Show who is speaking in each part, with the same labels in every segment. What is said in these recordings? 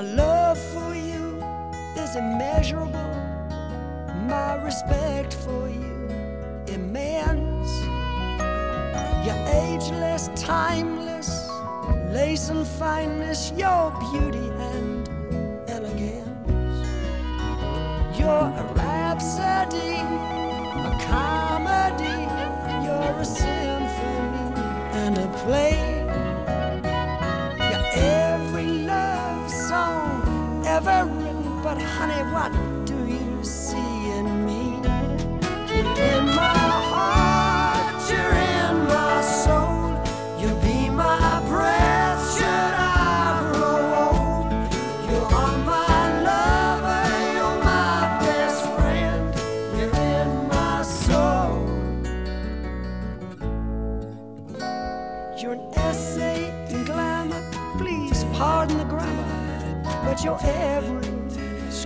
Speaker 1: My love for you is immeasurable my respect for you immense. You're ageless, timeless, lace and fineness, your beauty and elegance. You're a rhapsody, a comedy, you're a symphony and a play. Honey, what do you see? in me. In my heart, you're in my soul. You'll be my breath, should I grow old. You are my lover, you're my best friend. You're in my soul. You're an essay in glamour, please pardon the grammar, but you're every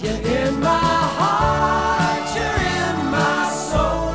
Speaker 1: You're in my heart, you're in my soul.